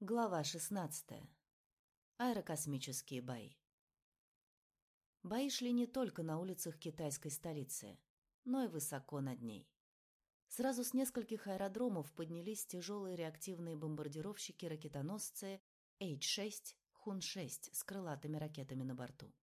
Глава 16. Аэрокосмические бои. Бои шли не только на улицах китайской столицы, но и высоко над ней. Сразу с нескольких аэродромов поднялись тяжелые реактивные бомбардировщики-ракетоносцы H-6, Хун-6 с крылатыми ракетами на борту.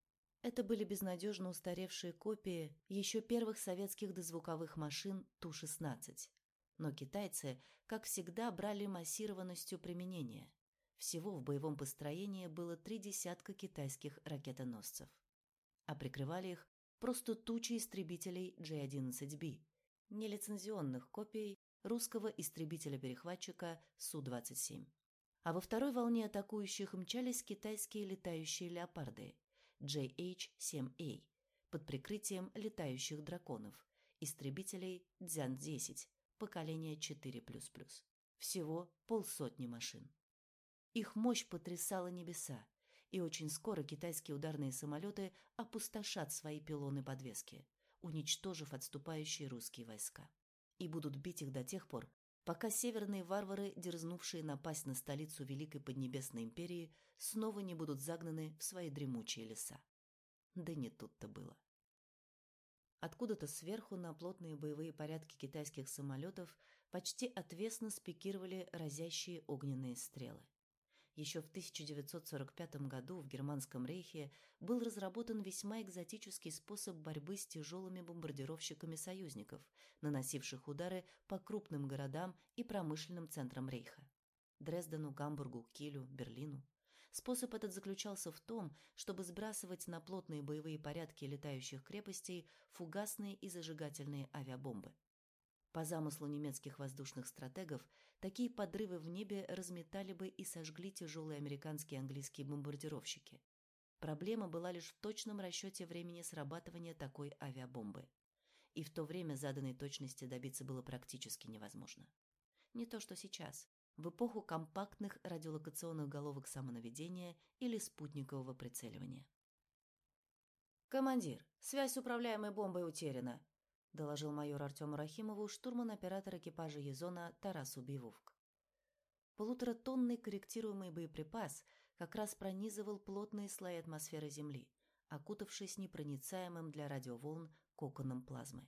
Это были безнадежно устаревшие копии еще первых советских дозвуковых машин Ту-16, но китайцы, как всегда, брали массированностью применения. Всего в боевом построении было три десятка китайских ракетоносцев. А прикрывали их просто тучи истребителей J-11B, нелицензионных копий русского истребителя-перехватчика Су-27. А во второй волне атакующих мчались китайские летающие леопарды JH-7A под прикрытием летающих драконов, истребителей Дзян-10, поколения 4++. Всего полсотни машин. Их мощь потрясала небеса, и очень скоро китайские ударные самолеты опустошат свои пилоны подвески, уничтожив отступающие русские войска. И будут бить их до тех пор, пока северные варвары, дерзнувшие напасть на столицу Великой Поднебесной империи, снова не будут загнаны в свои дремучие леса. Да не тут-то было. Откуда-то сверху на плотные боевые порядки китайских самолетов почти отвесно спикировали разящие огненные стрелы. Еще в 1945 году в Германском рейхе был разработан весьма экзотический способ борьбы с тяжелыми бомбардировщиками союзников, наносивших удары по крупным городам и промышленным центрам рейха. Дрездену, Гамбургу, Килю, Берлину. Способ этот заключался в том, чтобы сбрасывать на плотные боевые порядки летающих крепостей фугасные и зажигательные авиабомбы. По замыслу немецких воздушных стратегов, такие подрывы в небе разметали бы и сожгли тяжелые американские и английские бомбардировщики. Проблема была лишь в точном расчете времени срабатывания такой авиабомбы. И в то время заданной точности добиться было практически невозможно. Не то что сейчас, в эпоху компактных радиолокационных головок самонаведения или спутникового прицеливания. «Командир, связь с управляемой бомбой утеряна», – доложил майор Артему Рахимову штурман-оператор экипажа Езона Тарас Убивовк. Полуторатонный корректируемый боеприпас как раз пронизывал плотные слои атмосферы Земли, окутавшись непроницаемым для радиоволн коконом плазмы.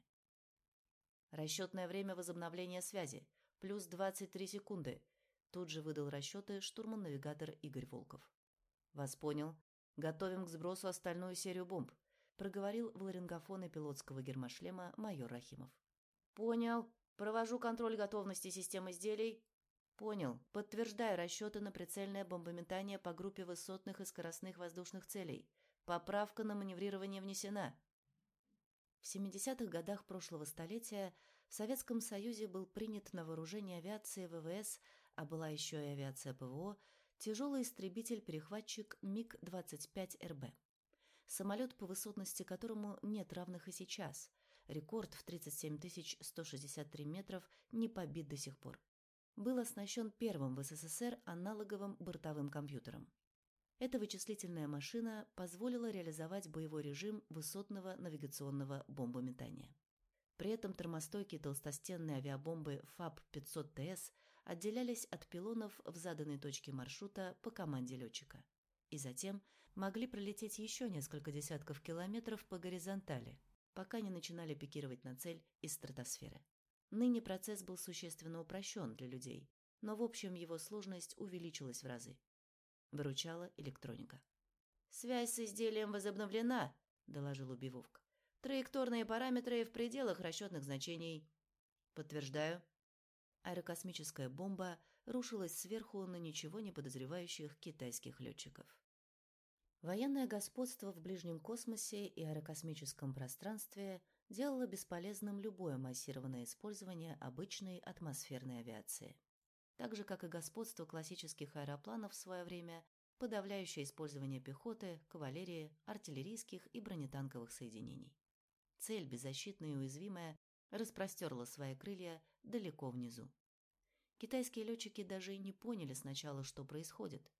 Расчетное время возобновления связи – плюс 23 секунды – Тут же выдал расчеты штурман-навигатор Игорь Волков. «Вас понял. Готовим к сбросу остальную серию бомб», проговорил в ларингофоны пилотского гермошлема майор Рахимов. «Понял. Провожу контроль готовности систем изделий». «Понял. Подтверждаю расчеты на прицельное бомбометание по группе высотных и скоростных воздушных целей. Поправка на маневрирование внесена». В 70-х годах прошлого столетия в Советском Союзе был принят на вооружение авиации ВВС а была еще и авиация ПВО, тяжелый истребитель-перехватчик МиГ-25РБ. Самолет, по высотности которому нет равных и сейчас. Рекорд в 37 163 метров не побит до сих пор. Был оснащен первым в СССР аналоговым бортовым компьютером. Эта вычислительная машина позволила реализовать боевой режим высотного навигационного бомбометания. При этом термостойкие толстостенные авиабомбы ФАБ-500ТС отделялись от пилонов в заданной точке маршрута по команде летчика. И затем могли пролететь еще несколько десятков километров по горизонтали, пока не начинали пикировать на цель из стратосферы. Ныне процесс был существенно упрощен для людей, но в общем его сложность увеличилась в разы. Выручала электроника. «Связь с изделием возобновлена», – доложил Убивовк. «Траекторные параметры в пределах расчетных значений». «Подтверждаю», аэрокосмическая бомба рушилась сверху на ничего не подозревающих китайских летчиков. Военное господство в ближнем космосе и аэрокосмическом пространстве делало бесполезным любое массированное использование обычной атмосферной авиации. Так же, как и господство классических аэропланов в свое время, подавляющее использование пехоты, кавалерии, артиллерийских и бронетанковых соединений. Цель, беззащитная и уязвимая, распростерла свои крылья далеко внизу. Китайские летчики даже и не поняли сначала, что происходит.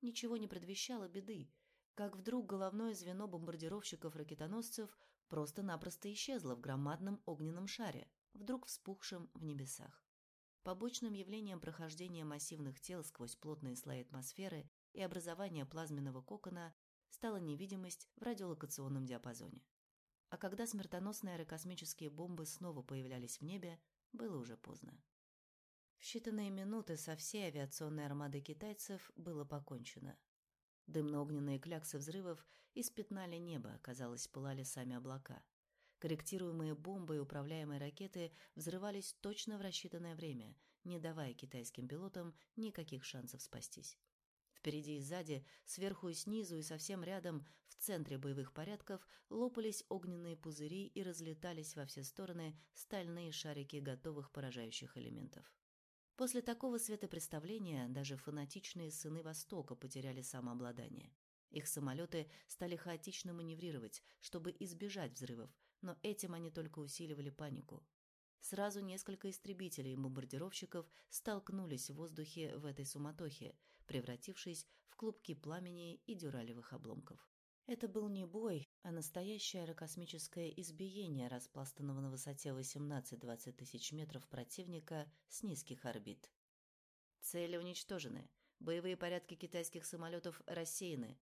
Ничего не предвещало беды, как вдруг головное звено бомбардировщиков-ракетоносцев просто-напросто исчезло в громадном огненном шаре, вдруг вспухшем в небесах. Побочным явлением прохождения массивных тел сквозь плотные слои атмосферы и образования плазменного кокона стала невидимость в радиолокационном диапазоне. А когда смертоносные аэрокосмические бомбы снова появлялись в небе, было уже поздно. Считанные минуты со всей авиационной армадой китайцев было покончено. Дымно-огненные кляксы взрывов испятнали небо, казалось, пылали сами облака. Корректируемые бомбы и управляемые ракеты взрывались точно в рассчитанное время, не давая китайским пилотам никаких шансов спастись. Впереди и сзади, сверху и снизу и совсем рядом, в центре боевых порядков, лопались огненные пузыри и разлетались во все стороны стальные шарики готовых поражающих элементов. После такого светопредставления даже фанатичные сыны Востока потеряли самообладание. Их самолеты стали хаотично маневрировать, чтобы избежать взрывов, но этим они только усиливали панику. Сразу несколько истребителей и бомбардировщиков столкнулись в воздухе в этой суматохе, превратившись в клубки пламени и дюралевых обломков. Это был не бой, а настоящее аэрокосмическое избиение распластанного на высоте 18-20 тысяч метров противника с низких орбит. Цели уничтожены. Боевые порядки китайских самолетов рассеяны.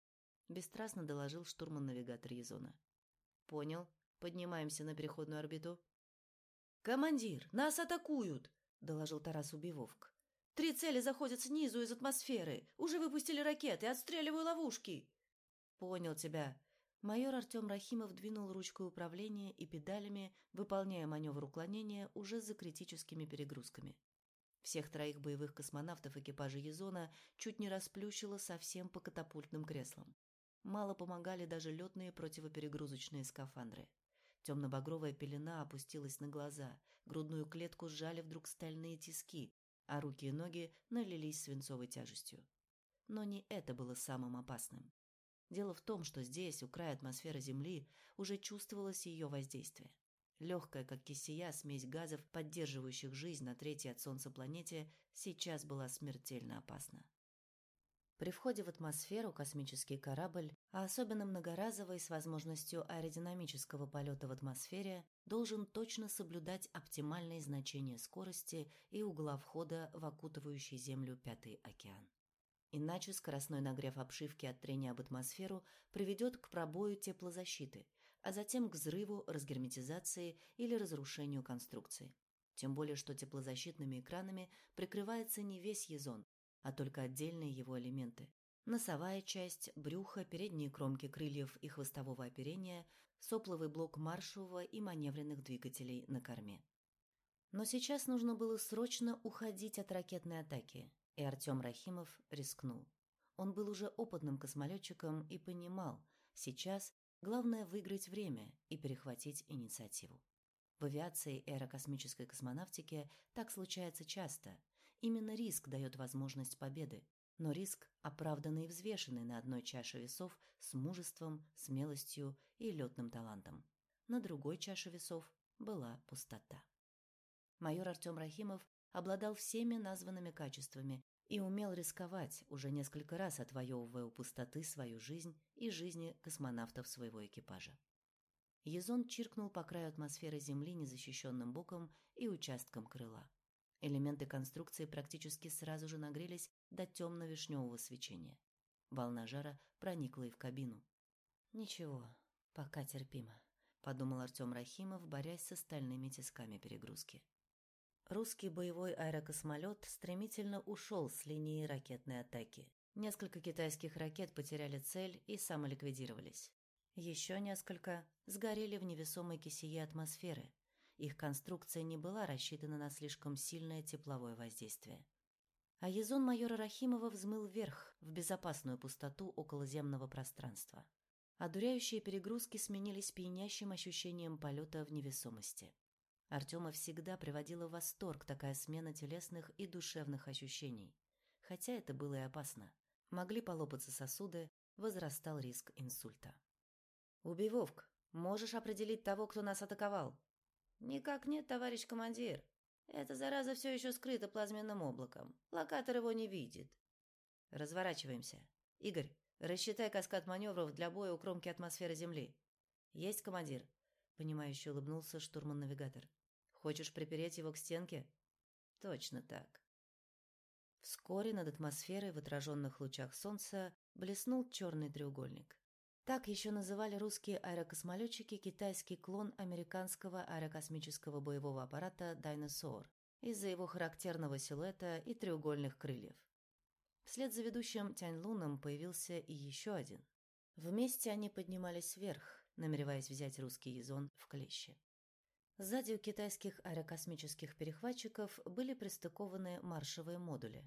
Бесстрастно доложил штурман-навигатор Езона. Понял. Поднимаемся на переходную орбиту. «Командир, нас атакуют!» – доложил Тарас Убивовк. «Три цели заходят снизу из атмосферы. Уже выпустили ракеты. Отстреливаю ловушки!» «Понял тебя». Майор Артем Рахимов двинул ручкой управления и педалями, выполняя маневр уклонения уже за критическими перегрузками. Всех троих боевых космонавтов экипажа Езона чуть не расплющило совсем по катапультным креслам. Мало помогали даже летные противоперегрузочные скафандры. Темно-багровая пелена опустилась на глаза, грудную клетку сжали вдруг стальные тиски, а руки и ноги налились свинцовой тяжестью. Но не это было самым опасным. Дело в том, что здесь, у края атмосферы Земли, уже чувствовалось ее воздействие. Легкая, как кисия, смесь газов, поддерживающих жизнь на третьей от Солнца планете, сейчас была смертельно опасна. При входе в атмосферу космический корабль, а особенно многоразовый с возможностью аэродинамического полета в атмосфере, должен точно соблюдать оптимальные значения скорости и угла входа в окутывающий Землю Пятый океан. Иначе скоростной нагрев обшивки от трения об атмосферу приведет к пробою теплозащиты, а затем к взрыву, разгерметизации или разрушению конструкции. Тем более, что теплозащитными экранами прикрывается не весь езон, а только отдельные его элементы. Носовая часть, брюхо, передние кромки крыльев и хвостового оперения, сопловый блок маршевого и маневренных двигателей на корме. Но сейчас нужно было срочно уходить от ракетной атаки, и Артем Рахимов рискнул. Он был уже опытным космолетчиком и понимал, сейчас главное выиграть время и перехватить инициативу. В авиации и аэрокосмической космонавтике так случается часто. Именно риск дает возможность победы, но риск оправданный и взвешенный на одной чаше весов с мужеством, смелостью и летным талантом. На другой чаше весов была пустота. Майор Артем Рахимов обладал всеми названными качествами и умел рисковать, уже несколько раз отвоевывая у пустоты свою жизнь и жизни космонавтов своего экипажа. Езон чиркнул по краю атмосферы Земли незащищенным боком и участком крыла. Элементы конструкции практически сразу же нагрелись до темно-вишневого свечения. Волна жара проникла и в кабину. «Ничего, пока терпимо», — подумал Артем Рахимов, борясь с остальными тисками перегрузки. Русский боевой аэрокосмолет стремительно ушел с линии ракетной атаки. Несколько китайских ракет потеряли цель и самоликвидировались. Еще несколько сгорели в невесомой кисее атмосферы. Их конструкция не была рассчитана на слишком сильное тепловое воздействие. А язон майора Рахимова взмыл вверх, в безопасную пустоту околоземного пространства. Одуряющие перегрузки сменились пьянящим ощущением полета в невесомости. Артема всегда приводила в восторг такая смена телесных и душевных ощущений. Хотя это было и опасно. Могли полопаться сосуды, возрастал риск инсульта. «Убей, Вовк, можешь определить того, кто нас атаковал?» «Никак нет, товарищ командир. Эта зараза все еще скрыта плазменным облаком. Локатор его не видит». «Разворачиваемся. Игорь, рассчитай каскад маневров для боя у кромки атмосферы Земли». «Есть, командир», — понимающе улыбнулся штурман-навигатор. Хочешь припереть его к стенке? Точно так. Вскоре над атмосферой в отраженных лучах солнца блеснул черный треугольник. Так еще называли русские аэрокосмолетчики китайский клон американского аэрокосмического боевого аппарата «Дайносор» из-за его характерного силуэта и треугольных крыльев. Вслед за ведущим Тяньлуном появился и еще один. Вместе они поднимались вверх, намереваясь взять русский язон в клещи. Сзади у китайских аэрокосмических перехватчиков были пристыкованы маршевые модули.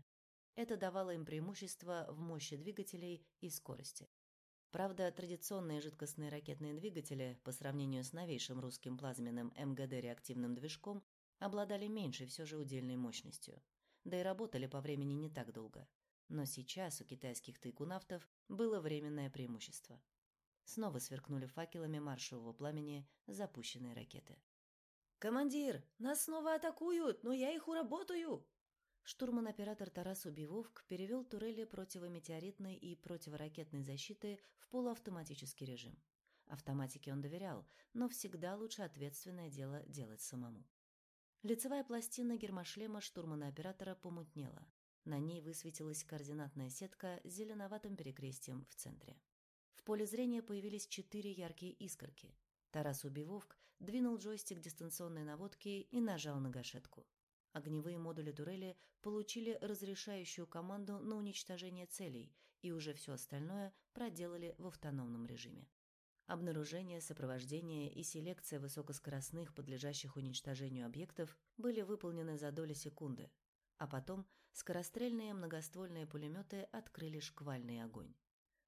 Это давало им преимущество в мощи двигателей и скорости. Правда, традиционные жидкостные ракетные двигатели по сравнению с новейшим русским плазменным МГД-реактивным движком обладали меньшей все же удельной мощностью. Да и работали по времени не так долго. Но сейчас у китайских тайкунавтов было временное преимущество. Снова сверкнули факелами маршевого пламени запущенные ракеты. «Командир, нас снова атакуют, но я их уработаю!» Штурман-оператор Тарас Убивовк перевел турели противометеоритной и противоракетной защиты в полуавтоматический режим. Автоматике он доверял, но всегда лучше ответственное дело делать самому. Лицевая пластина гермошлема штурмана-оператора помутнела. На ней высветилась координатная сетка с зеленоватым перекрестием в центре. В поле зрения появились четыре яркие искорки. Тарас Убивовк двинул джойстик дистанционной наводки и нажал на гашетку. Огневые модули турели получили разрешающую команду на уничтожение целей и уже все остальное проделали в автономном режиме. Обнаружение, сопровождение и селекция высокоскоростных, подлежащих уничтожению объектов были выполнены за доли секунды, а потом скорострельные многоствольные пулеметы открыли шквальный огонь.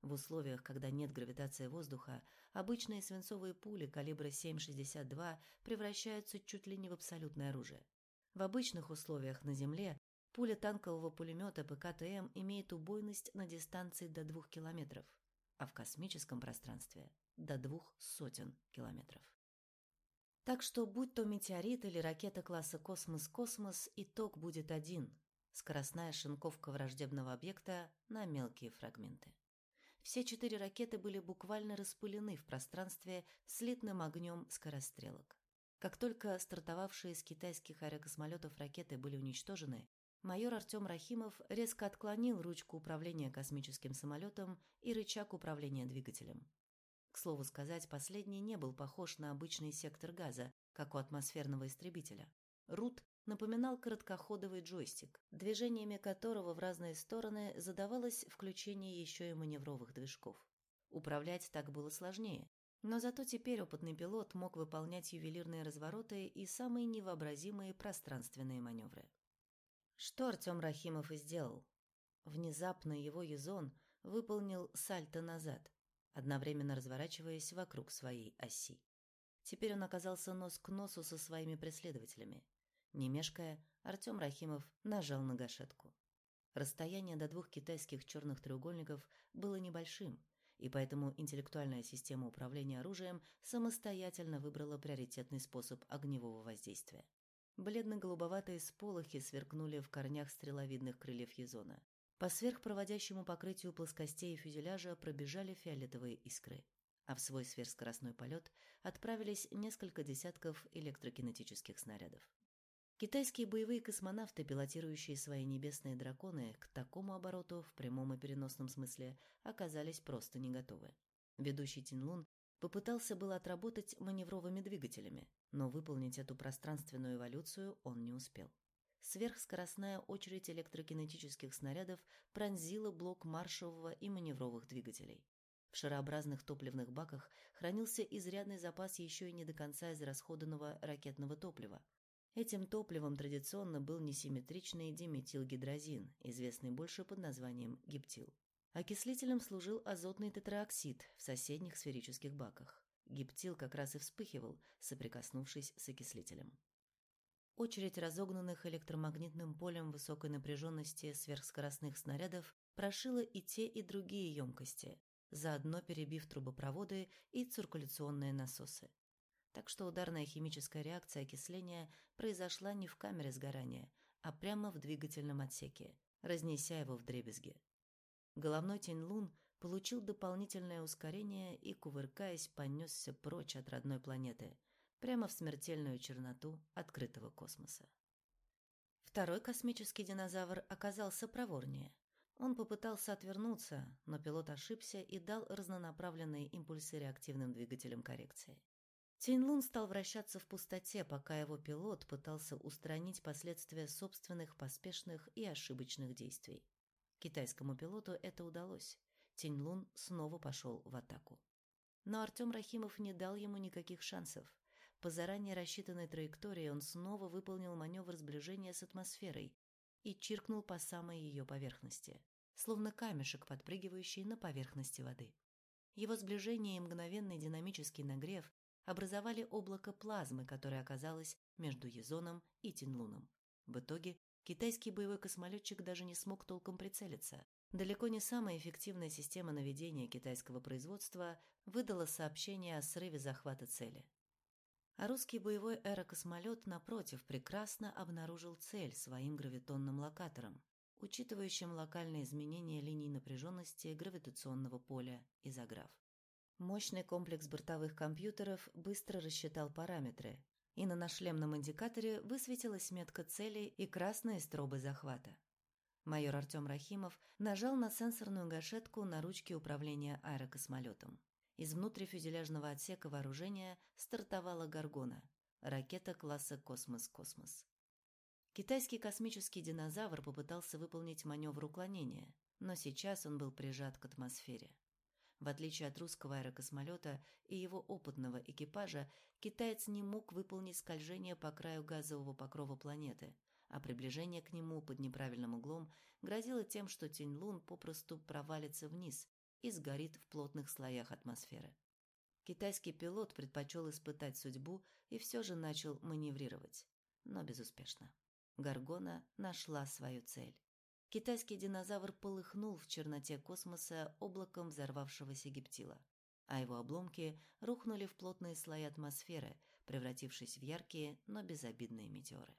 В условиях, когда нет гравитации воздуха, обычные свинцовые пули калибра 7,62 превращаются чуть ли не в абсолютное оружие. В обычных условиях на Земле пуля танкового пулемета ПКТМ имеет убойность на дистанции до двух километров, а в космическом пространстве – до двух сотен километров. Так что, будь то метеорит или ракета класса «Космос-Космос», итог будет один – скоростная шинковка враждебного объекта на мелкие фрагменты. Все четыре ракеты были буквально распылены в пространстве слитным огнем скорострелок. Как только стартовавшие из китайских аэрокосмолетов ракеты были уничтожены, майор Артем Рахимов резко отклонил ручку управления космическим самолетом и рычаг управления двигателем. К слову сказать, последний не был похож на обычный сектор газа, как у атмосферного истребителя. Рут напоминал короткоходовый джойстик, движениями которого в разные стороны задавалось включение еще и маневровых движков. Управлять так было сложнее, но зато теперь опытный пилот мог выполнять ювелирные развороты и самые невообразимые пространственные маневры. Что Артем Рахимов и сделал. Внезапно его езон выполнил сальто назад, одновременно разворачиваясь вокруг своей оси. Теперь он оказался нос к носу со своими преследователями. Не мешкая, Артем Рахимов нажал на гашетку. Расстояние до двух китайских черных треугольников было небольшим, и поэтому интеллектуальная система управления оружием самостоятельно выбрала приоритетный способ огневого воздействия. Бледно-голубоватые сполохи сверкнули в корнях стреловидных крыльев Езона. По сверхпроводящему покрытию плоскостей фюзеляжа пробежали фиолетовые искры, а в свой сверхскоростной полет отправились несколько десятков электрокинетических снарядов. Китайские боевые космонавты, пилотирующие свои небесные драконы, к такому обороту в прямом и переносном смысле оказались просто не готовы. Ведущий Тинлун попытался было отработать маневровыми двигателями, но выполнить эту пространственную эволюцию он не успел. Сверхскоростная очередь электрокинетических снарядов пронзила блок маршевого и маневровых двигателей. В шарообразных топливных баках хранился изрядный запас еще и не до конца израсходованного ракетного топлива, Этим топливом традиционно был несимметричный диметилгидрозин, известный больше под названием гиптил. Окислителем служил азотный тетраоксид в соседних сферических баках. Гиптил как раз и вспыхивал, соприкоснувшись с окислителем. Очередь разогнанных электромагнитным полем высокой напряженности сверхскоростных снарядов прошила и те, и другие емкости, заодно перебив трубопроводы и циркуляционные насосы так что ударная химическая реакция окисления произошла не в камере сгорания, а прямо в двигательном отсеке, разнеся его в дребезги. Головной тень Лун получил дополнительное ускорение и, кувыркаясь, понесся прочь от родной планеты, прямо в смертельную черноту открытого космоса. Второй космический динозавр оказался проворнее. Он попытался отвернуться, но пилот ошибся и дал разнонаправленные импульсы реактивным двигателям коррекции. Тиньлун стал вращаться в пустоте, пока его пилот пытался устранить последствия собственных поспешных и ошибочных действий. Китайскому пилоту это удалось. Тиньлун снова пошел в атаку. Но Артем Рахимов не дал ему никаких шансов. По заранее рассчитанной траектории он снова выполнил маневр сближения с атмосферой и чиркнул по самой ее поверхности, словно камешек, подпрыгивающий на поверхности воды. Его сближение и мгновенный динамический нагрев образовали облако плазмы, которое оказалось между Езоном и Тинлуном. В итоге китайский боевой космолетчик даже не смог толком прицелиться. Далеко не самая эффективная система наведения китайского производства выдала сообщение о срыве захвата цели. А русский боевой аэрокосмолет, напротив, прекрасно обнаружил цель своим гравитонным локатором, учитывающим локальные изменения линий напряженности гравитационного поля изограф. Мощный комплекс бортовых компьютеров быстро рассчитал параметры, и на нашлемном индикаторе высветилась метка цели и красные стробы захвата. Майор Артем Рахимов нажал на сенсорную гашетку на ручке управления аэрокосмолетом. Из внутрифюзеляжного отсека вооружения стартовала «Горгона» – ракета класса «Космос-Космос». Китайский космический динозавр попытался выполнить маневр уклонения, но сейчас он был прижат к атмосфере. В отличие от русского аэрокосмолета и его опытного экипажа, китаец не мог выполнить скольжение по краю газового покрова планеты, а приближение к нему под неправильным углом грозило тем, что тень лун попросту провалится вниз и сгорит в плотных слоях атмосферы. Китайский пилот предпочел испытать судьбу и все же начал маневрировать, но безуспешно. Гаргона нашла свою цель. Китайский динозавр полыхнул в черноте космоса облаком взорвавшегося гептила, а его обломки рухнули в плотные слои атмосферы, превратившись в яркие, но безобидные метеоры.